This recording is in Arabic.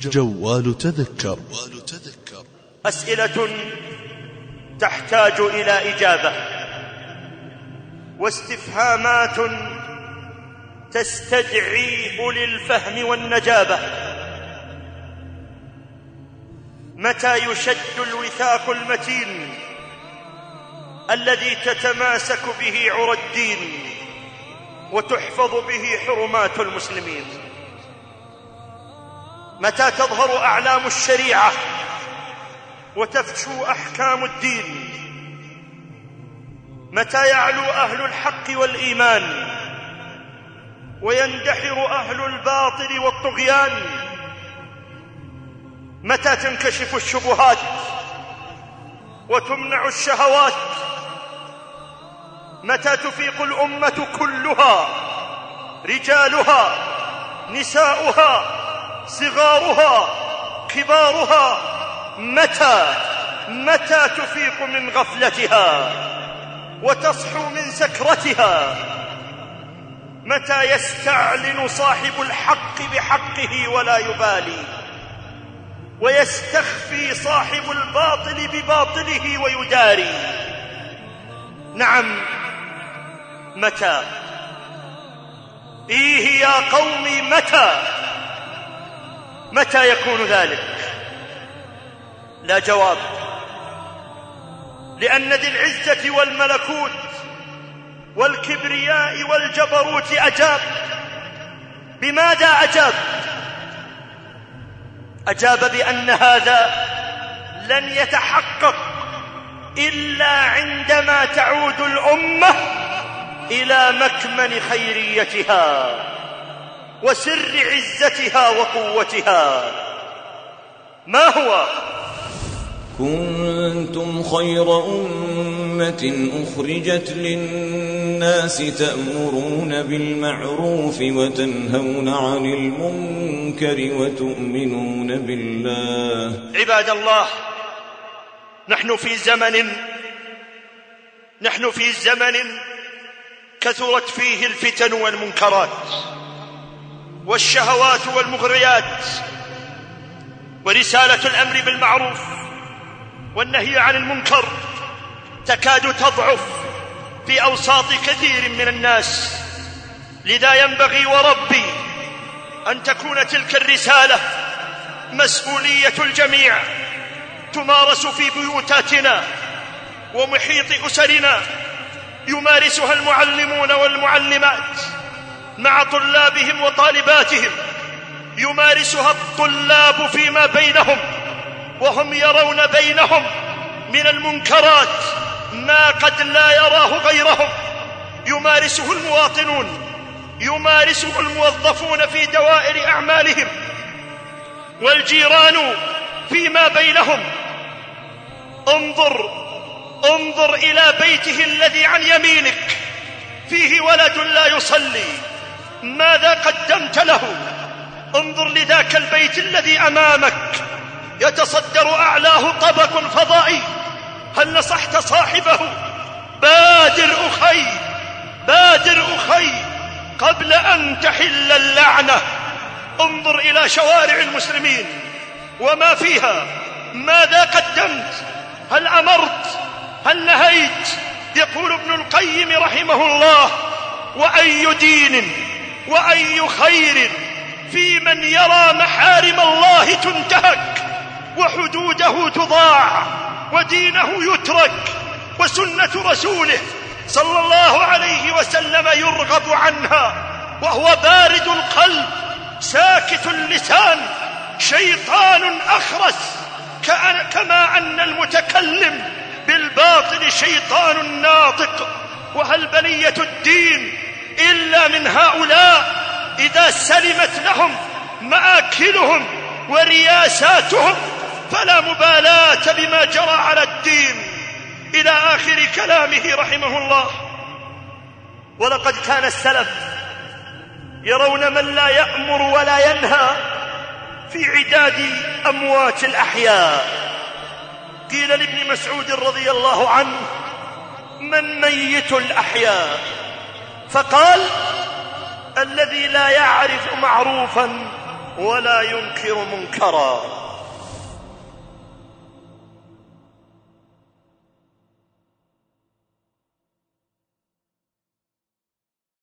جوال تذكر. أسئلة تحتاج إلى إجابة واستفهامات تستدعي أولي الفهم والنجابة. متى يشد الوثاق المتين الذي تتماسك به عرى الدين وتحفظ به حرمات المسلمين؟ متى تظهر أعلام الشريعة وتفشو أحكام الدين؟ متى يعلو أهل الحق والإيمان ويندحر أهل الباطل والطغيان؟ متى تنكشف الشبهات وتمنع الشهوات؟ متى تفيق الأمة كلها رجالها نساؤها؟ صغارها كبارها متى؟ متى تفيق من غفلتها؟ وتصحو من سكرتها؟ متى يستعلن صاحب الحق بحقه ولا يبالي؟ ويستخفي صاحب الباطل بباطله ويداري؟ نعم متى؟ إيه يا قوم متى؟ متى يكون ذلك؟ لا جواب. لأن ذي العزة والملكوت والكبرياء والجبروت أجاب. بماذا أجاب؟ أجاب بأن هذا لن يتحقق إلا عندما تعود الأمة إلى مكمن خيريتها. وسر عزتها وقوتها. ما هو؟ كنتم خير أمة أخرجت للناس تأمرون بالمعروف وتنهون عن المنكر وتؤمنون بالله. عباد الله نحن في زمن نحن في زمن كثرت فيه الفتن والمنكرات. والشهوات والمغريات ورسالة الأمر بالمعروف والنهي عن المنكر تكاد تضعف في أوساط كثير من الناس لذا ينبغي وربي أن تكون تلك الرسالة مسؤولية الجميع تمارس في بيوتاتنا ومحيط أسرنا يمارسها المعلمون والمعلمات. مع طلابهم وطالباتهم يمارسها الطلاب فيما بينهم وهم يرون بينهم من المنكرات ما قد لا يراه غيرهم. يمارسه المواطنون يمارسه الموظفون في دوائر أعمالهم والجيران فيما بينهم. انظر انظر إلى بيته الذي عن يمينك فيه ولد لا يصلي. ماذا قدمت له؟ انظر لذاك البيت الذي أمامك. يتصدر أعلاه طبق فضائي. هل نصحت صاحبه؟ بادر أخي بادر أخي قبل أن تحل اللعنة. انظر إلى شوارع المسلمين. وما فيها؟ ماذا قدمت؟ هل أمرت؟ هل نهيت؟ يقول ابن القيم رحمه الله وأي دين؟ وأي خير في من يرى محارم الله تنتهك وحدوده تضاع ودينه يترك وسنة رسوله صلى الله عليه وسلم يرغب عنها وهو بارد القلب ساكت اللسان شيطان أخرس كما أن المتكلم بالباطل شيطان ناطق. وهل بنية الدين إلا من هؤلاء إذا سلمت لهم مآكلهم ورياساتهم فلا مبالاة بما جرى على الدين. إلى آخر كلامه رحمه الله. ولقد كان السلف يرون من لا يأمر ولا ينهى في عداد أموات الأحياء. قيل لابن مسعود رضي الله عنه من ميت الأحياء؟ فقال الذي لا يعرف معروفا ولا ينكر منكرا.